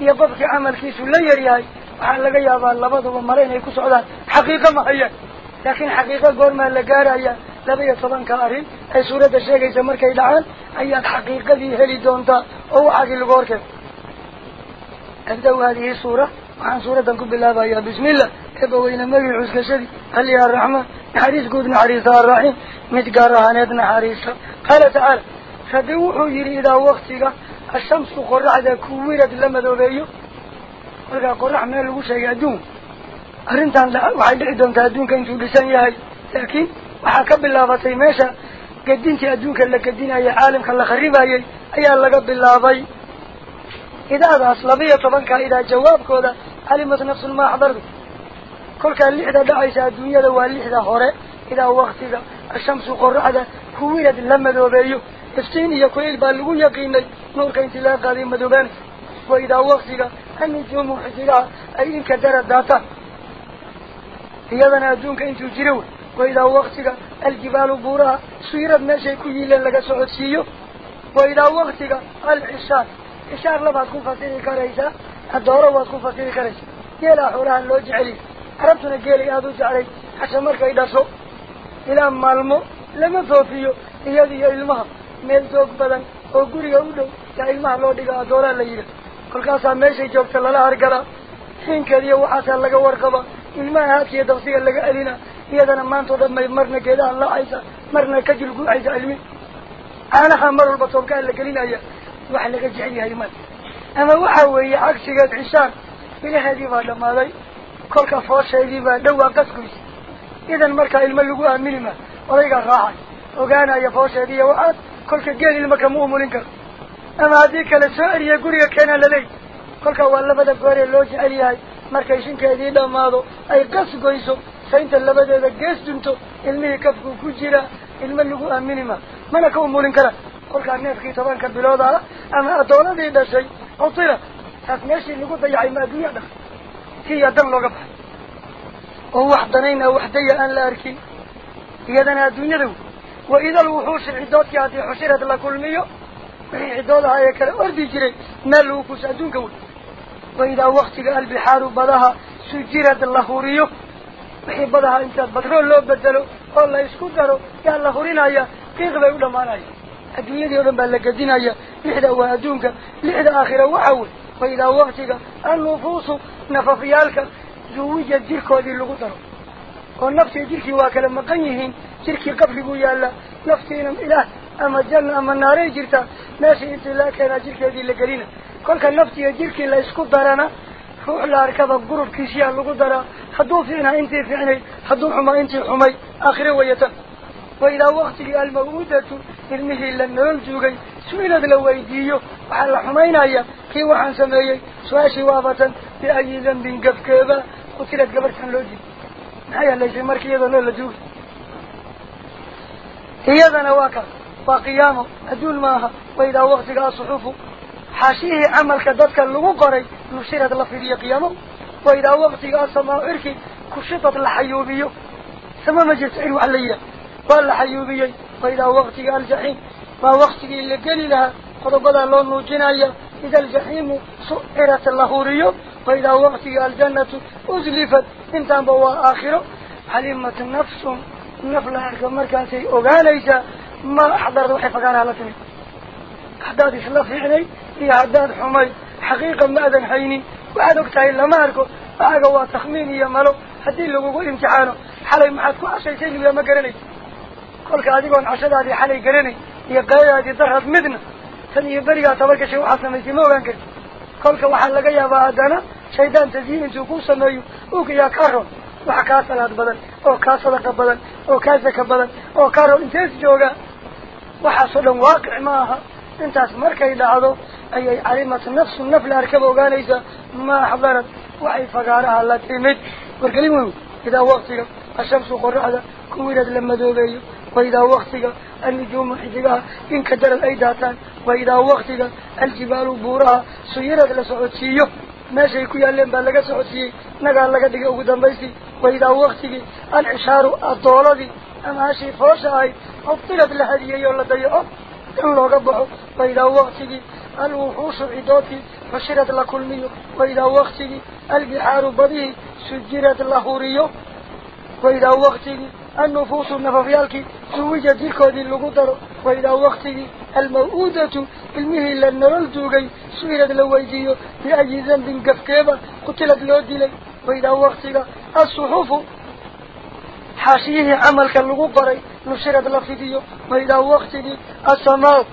يقف في عمل كيس اللي يرياي وحال لقيا بالله بضو ومرين يكو سعودان حقيقة ما هي. لكن حقيقة قول ما اللي قارا لبي طبعا كارين أي سورة الشيخ يسمر كي دعان أي الحقيقة دي هلي دونتا أو عاقل الغورك أبدأوا هذه السورة وعن سورة نقول بالله بايا بسم الله. كبوين النبي عزك شدي قال يا الرحمة نحريس قود نحريس الرحيم متقارها ندنا حريس قال تعالى فدوحوا يري إذا وقتك الشمس قرعة كويرة لما ذوليو marka qorax meel lagu sheegay adduun arrintan waxay dhici doontaa adduunka intuu dhisan laakiin waxaa ka bilaabatay meesha gedintii adduunka la gedinaya caalamka la kharibayay ayaa laga bilaabay idaadaas labiyo tobanka idaa jawaabkooda calimat nafsun maa xdardu kolkaa lixda dhacaysa adduunyada waa lixda hore idaa waktiga ashamsu qoraxda kuwilad la madoobeeyo iftiin iyo kulayl baa lagu yaqiinay nuurka intii laga qaaday madoobaanay wa idaa waktiga annujuumu xidigaha ay inka dara daataan iyadana adduunka intuu jiro wey وإذا وقتك. الجبال بورها سيرت ماشي كيلا لك سعودسيو وإذا وقتك. العشار عشار لما تكون فصيلي كريسا الدورة وتكون فصيلي كريسا يلا حولها اللو جعلي. عربتنا قيلي هذا جعلي. حسن مركا إذا سو. إلى مالمو. لما فوفيو. إيادي إلمها meel joog badan oo guriga u dhow yaa ilmaha loo dhigaa doolaa la yidhi kolkaasaa meeshay joogta lala hargala xiinkeediyo waxaasaa laga warqaba ilmaha haadkiiyo celina iyadana maanta o dhan may marna geedaha laacaysa marna ka jilguucaysa cilmi caanaha mar walba toobkaa la gelinaya wax laga jecel yahay mal ama waxa weeye cagsigeed cishaan ilaheedii baa dhammaaday kolka foosheedii baa dhowaa qasgoysa idan markaa ilmo lagu aamini ma odaygaa raacay ogaanaya foosheediiya waxaad kolka geel ilma kama umulin karo ama haddii kale soo eriya guriga keenaa laleey kolka waa labada gooree loo jecel yahay markay shinkeedii dhammaado ay qasgoyso فإنت اللبدة دقيس دنتو إلمي كفكو كجيرا إلمي اللقو أميني ما. مانا كون مولين كلا قول كان نفكي طبان كبلاد على أما أدونا دي ده شيء. أطيرا. هكناشي اللقو ضيع ما دنيا ده كي يدن لغبها هو وحدنين أو وحدية أن لا أركي. يدن أدنيا ده وإذا الوحوش عدوتي هذه حشيرة لكل ميو. عدوتها يكرا أردي جري. نالوكو سأدون كون وإذا وقتك البحار بلها سجيرة الله ريو وحي بدها انت بترول لو بدلو والله يسكو دارو يا اللهورين هيا كيف بيقول ما ناي الدنيا دي ودن بالكدين هيا لحدا وادونك لحدا آخرة وحول وإذا وقتك النفوس نففيالك زوجة جيركو دي اللغو دارو والنفس جيركي واكلا مقنيهين جيركي قبل قويا نفسينا إله أما الجنة أما النار جرتا ماشي انت لا كان جيرك هذه اللي قرينا كل كان نفتي جيرك اللي يسكت دارنا روح لاركب قرب كيسيا لغو دارا حدو فينا انت فينا حدو حما انت حمي آخر ويتا وإذا وقت الموؤودة المهي لن يلجوغي سئلت لو ايديو وحال حمينا ايا كي وحان سميي سواشي وافة بأي ذنب قفكيبا قتلت قبرتان لوجي حاشيه عمل كدتك اللغو قري. نشيرت لفظية قيامه. وإذا وقتك السماء إركي كشطت الحيوبية. سما مجلس عيو عليا والحيوبية وإذا وقتك الجحيم ما وقتك اللي قال لها قد بدأ لون جناية إذا الجحيم سئرت اللهورية وإذا وقتك الجنة أزلفت. انتان بوا آخره. حليمة نفس نفلها كمركاسي أغانيسا. ما حضرت وحي فقارها لكني حداد إسلاف هي حداد حمي حقيقة ما أذن حيني. وعد وقتها إلا ما أركو فأقوى تخميني يا ملو. هدي اللي قوقو امتحانه. حالي محادكو عشيتين ويا ما قرني. قولك أديقون عشد هذه حالي قرني. هي قاية هذه درهد مدنة تني بريقا تبرك شيء حسن ميسي موغان كرت قولك وحال لقيا يا بادانا. شيطان تزيين انتو كوسا ميو أوك يا oo kaa sadaqa badan oo kaa zaka badan oo kaa roob intees jooga waxaasoo dhan waaqic ma aha intaas markay dhacdo calimat nafsu nafla arkaba ogaanaysa maa xdarad waxay fagaaraha la timid wargelin weyn idaa waktiga ashamsu qoraxda kuwilad la madoobeeyo وإذا وقتك النجوم حجقها إن كدرت أي داتان وإذا وقتك الجبال بورها سيرت yaaleen baa laga socodsiiyey nagaa laga dhigay ugu dambaystii waidaa waktigii alcishaaru adooladii ama hashii foosha ahayd ubtilad la hadiyeeyoo la dayaco in looga baxo waidaa waktigii xushirad la kulmiyo waidaa waktigii albixaaru badihii sujirad la huriyo waidaa waktigii النفوس النففيالك سويجة ديكودي اللقدر وإلى وقته الموؤودة المهي للنرل دوغي سويرد لويديو بأي ذنب قفكيبا قتلت لودي وإلى وقته الصحوف حاشيه عملك اللقدر نشرد لفديو وإلى وقته السماء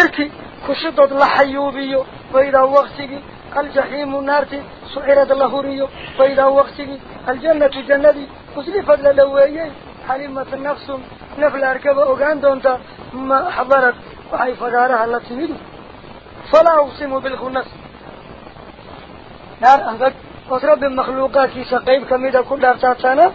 إركي كشطت لحيوبيو وإلى وقته الجحيم نارتي سعرت لهوريو وإلى وقته الجنة جندي أسلفت للويين حليمة النفس نفل أركبة أغان دونتا ما حضرت وحي فقارها التي مدو فلا أقسم بالخنس. نار أهدك وترب المخلوقات سقيب كميدا كل أفتاتنا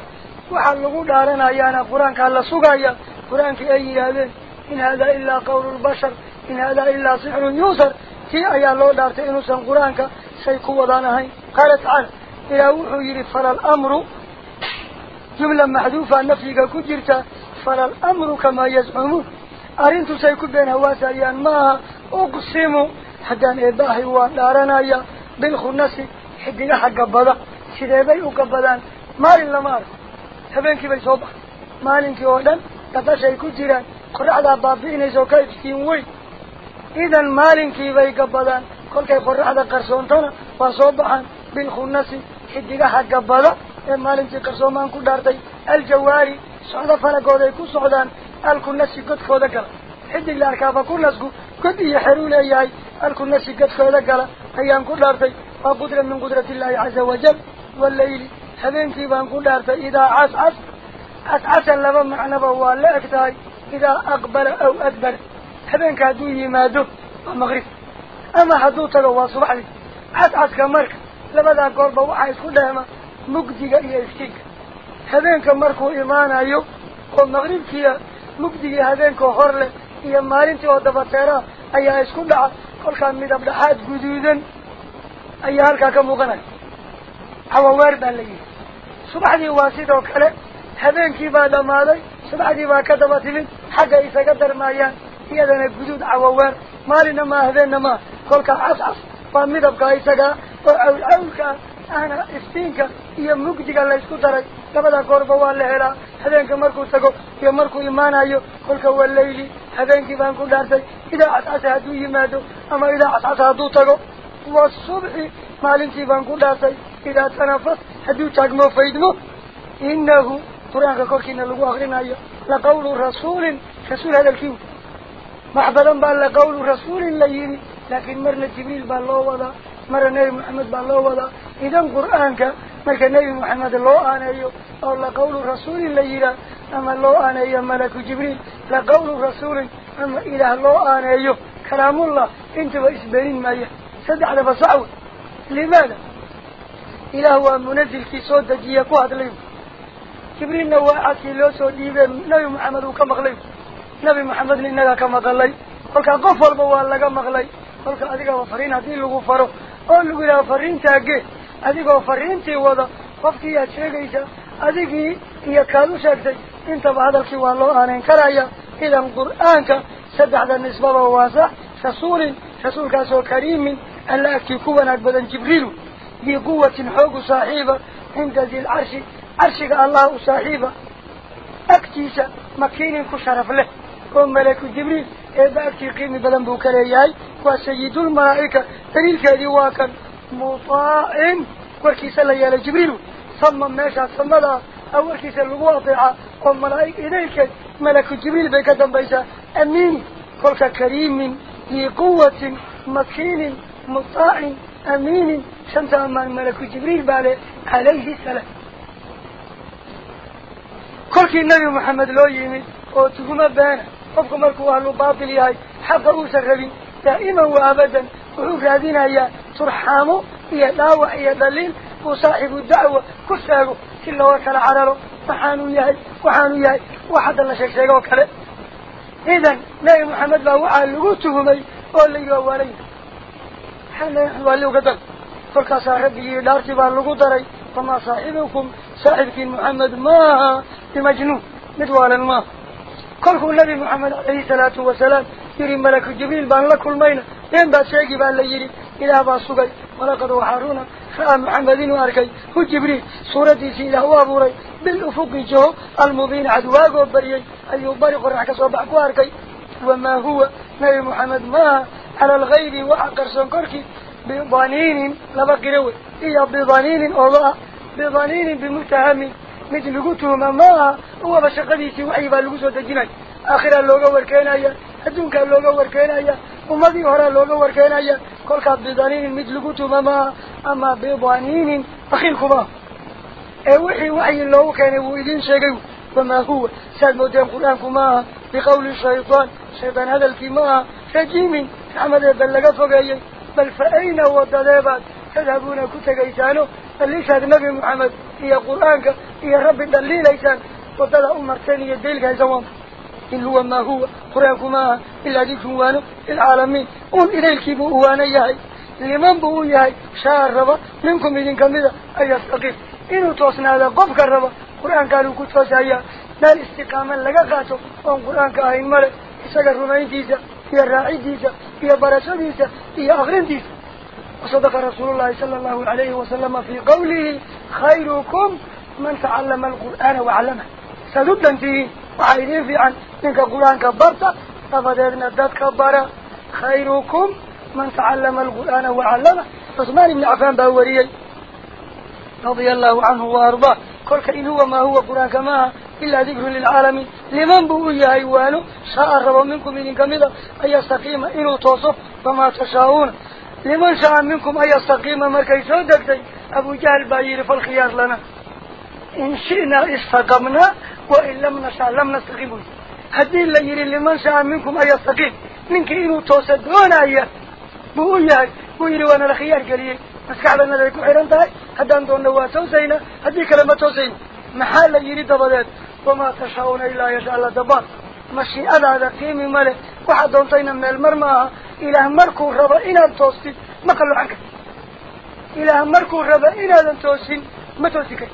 وحلقوا دارنا أيانا قرآن كالله سقايا قرآن كي أي هذا إن هذا إلا قول البشر. إن هذا إلا سحر يوسر. تي أيا الله دارت إنسان قرآنك سيكو هاي. قال تعالى إلى وحو يري فلا الأمر جملة محذوفة نفسك كجرتا فلا الأمر كما يزعمون أرنتو سيكو بين هواسا أيان ما أقسموا حدان إباهي ودارنا بالخنس حدنا حق بدا سيدي أقبدان مال لما أرك هبينك بي صوبح مالك ودن تتا سيكو جيران. قرعدا بابين سوكا يفتين وي. إذن إذا المال كيف يقبضا كل كي قرر هذا قرصون تنا فصبحا بالخنس حدقة حق قبضا المال انت قرصون ما نكون دارتي الجواري صعدا فنقود يكون صعدا الكنس قد خودك حدق لاركافة كنس قد يحرون أيهاي الكنس قد خودك أيام كن دارتي فقدرا من قدرة الله عز وجل. والليل هذين كيف نكون دارتي إذا عس عس عس عس لبا معنى بوال لأكتاي. إذا أقبل أو أدبر. Tago waa subaxdii cascaska marka labadaa goorba waxaa isku dheema mugdiga iyo iftiinka habeenka markuu imaanayo oo maqribkiia mugdigii habeenkao hor leh iyo maalintii oo dabateera ayaa isku dhaca kolkaa midab dhaxaad guduudan ayaa halkaa ka muuqanaya hawaweer baa la yihi subaxdii waa sidoo kale habeenkii baa dhammaaday subaxdii baa ka daba timid xagga isaga darmaayaan يدنا جدود عوور ما لنا ما هذين ما كل كعص عص فمدى بقايسة جا أو أوكا. أنا إستينكا. هي مقدقة لا يسكت درج. كبدا قرب والله لا هذين كمركو سكو هي مركو إيمان أيو. كل كول ليلي هذين كيفان كل درج إذا عص عص هدو يمادو. أما إذا عص عص هدو تكو والصبح ما لين كيفان كل درج إذا تنفس هدو تجمع فيدمو إنه طريقة كوكين اللي هو أغنى أيو. لقول رسول رسول هذا الكيو. Laqawlu rasuulin la yimi laakiin marna jibriil baa loo wadaa مرة نبي محمد بالله وضع. إذا قرآنك مرة نبي محمد الله آنيه أو لقول رسول الله أما الله آنيه ملك جبريل لقول رسول أما إله الله آنيه كلام الله إنت وإسبرين ما يه على بصعوة لماذا؟ إله هو منزل في صوت قوات لهم جبريل نواعات لو سوديبه نبي محمد كما نبي محمد لنك كما غلي قلت قفل بوال لك مغلي قلت أذيك وفرين هذه لغو فرو gee adigoo fariintii wada qofkii aad sheegaysaa adigii iyo kaad u sheegtay intaba hadalkii waa loo aaneyn karaya idan qur-aanka saddexda nisbaba waa sax rasuulin rasuulkaasoo kariimin alla agtii ku wanaag badan jibriilu dii quwatin xoogu saaxiiba cinda dilcarshi carshiga allah u saaxiiba agtiisa makiinin ku sharaf leh oo eeba agtii qiimi badan buu ka leeyahay وسيد الملائكة دليل كذي واكن مطاع وركيس الله يا جبريل ثم ماشى ثم لا أو وركيس الواطعة والملائكة إليك ملك جبريل بكدم بيسا أمين كلك كريم في قوة مكين مطاع أمين شمس أمان ملك جبريل بالي عليه السلام كلك النبي محمد لو قفكم مركوا أهل باطل ياي حق أوسى الربي دائما وابدا. وحوك هذين هي ترحامه هي داوة هي دليل. وصاحب الدعوة. كساقه كل وكال عرره وحانو يهي وحانو يهي وحد الله شيك وكاله إذن نبي محمد وحال لغوته مي واللي كل النبي محمد عليه الصلاة والسلام يري ملك جبريل بان لكل مينا ين با شيغي بان لا يري إلى با سغي ولقد وحارونا خا محمدين واركي هو جبريل سورتي سيده هو ابوري بالافق جو المبين عدواغو بريي ايو بري قرح كسو بخو اركي وما هو نبي محمد ما على الغيب وحقر مثل قلتهما ما هو بشقديسي وحي بالقصة تجنك آخر اللوغة وركينايا الدنكا اللوغة وركينايا ومضي هرا اللوغة وركينايا كل كاب بضانين مثل قلتهما ما أما بضانين أخيكما اي وحي وحي اللوغة كان وإذن شاقيو وما هو ساد مودين قرآنكما بقول الشيطان شيطان هذا الكما رجيم حمد بلغة فقايا بل فأين وضلابات تذهبون كتغيسانو الليس هذا نبي محمد هي رب دليل ليسان وضل أمر ثانية ديلك هزوام إن هو ما هو قرآنك ما إلا ذكر وانو العالمين. قل إليك بؤوانا يهي لمن بؤو يهي شاء الربا منكم إذن كمذا أي يستقيم إنه توصنا هذا قفك الربا. قرآن قالوا كتفاسايا نال استقاما لغا قاتو وان قرآن كاين ملك إساق الرمين ديسا هي الراعي ديسا هي برسو ديسا هي أغرين ديسا وصدق رسول الله صلى الله عليه وسلم في قوله خيركم من تعلم القرآن وعلمه. سدد انتهي وحيدين في عن إنك القرآن كبرت تفدرنا الدد كبرة خيركم من تعلم القرآن وعلمه. عثمان بن عفان باوريي رضي الله عنه وأرضاه. كل إن هو ما هو قرآن كما إلا ذكر للعالمين. لمن بؤي أيوانه شاء الرب منكم من كمذا أن يستقيم إنه توصف فما تشاءون. لمن شاء منكم أي يستقيم مركي سودك دي. أبو جهل بايري فالخيار لنا. إن شئنا استقمنا وإن لم نشاء لم نستقيم. هدين لا يري لمن شاء منكم أي يستقيم. منك إنو توسدون أيه بوياه بويري وأنا الخيار قليل بس كعلنا لكم حيران داي هدان دون نواتو زينا هدين كلمة توسين محال لا يري دبادات. وما تشاءون إلا يشاء الله دبار. ماشي أدعى ذا قيمي ملك. واحد دونتين من المرمى إلى مركو ربا إنا توسين ما قالوا عنك إلى مركو ربا إنا توسين ما توسيك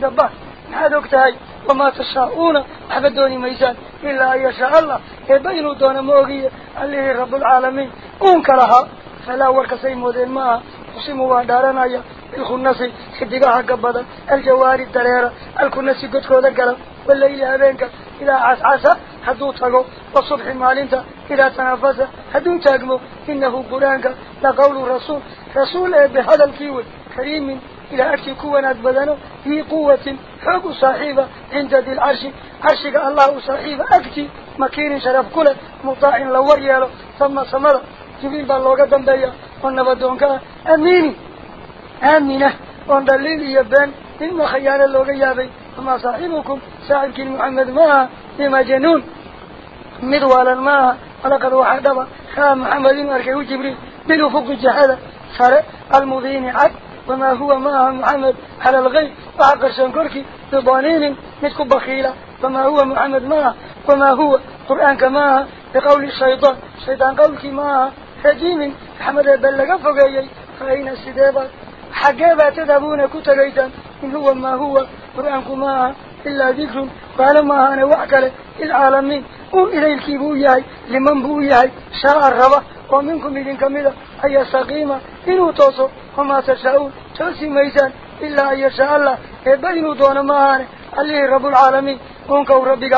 دبا هذا وقتهاي وما تشاؤون تشاءون الدوني ميزان إلا أن يشاء الله يبينوا دون موغية اللي رب العالمين أونك لها فلا ورك سيمودين ما قسموا دارنا يا الخنسي خديقا حقا الجواري الدريرة الخنسي قد خوضا قرم والليل أبينك إلى عس عسى حدو تقو والصبح مالنت إذا تنفس حدو تقمو إنه قرآنك لقول الرسول. رسول بهذا الكيوي كريم إلى أكي كوانا بدنه في قوة حق صاحبة عند ذي العرش. عرشك الله صاحبة أكتي مكين شرف كله مطاع لور يالو ثم سمر جبين باللوغة دنبايا ونبدونك أميني آمنة وندليل يبان إن خيال اللوغة يابي. وما صاحبكم صاحبك محمد ما بمجنون مدوالا ما ولقد وحدما خام محمد أركيه جبريل. بالوفق الجهالة سر المضين عد. وما هو معه محمد على الغيب. وعقر شنكركي بضانين متكو بخيلة. وما هو محمد معه وما هو قرآن كما بقول الشيطان. الشيطان قولك معه رجيم محمد بلغ فقايي فأين السدابة؟ حقابا تذهبون كتغيتا إن هو ما هو قرآنك معه إلا ذكر قال ما أنا وحكله العالمين وإلى الكيبوياي لمن بوياي؟ شاء الربا. ومنكم إذن كمذا أي سقيمة إنه توصوا وما تشاءون. توسي ميسان إلا أن يشاء الله. إبينوا دون ما أنا. عليه رب العالمين. ونكو ربك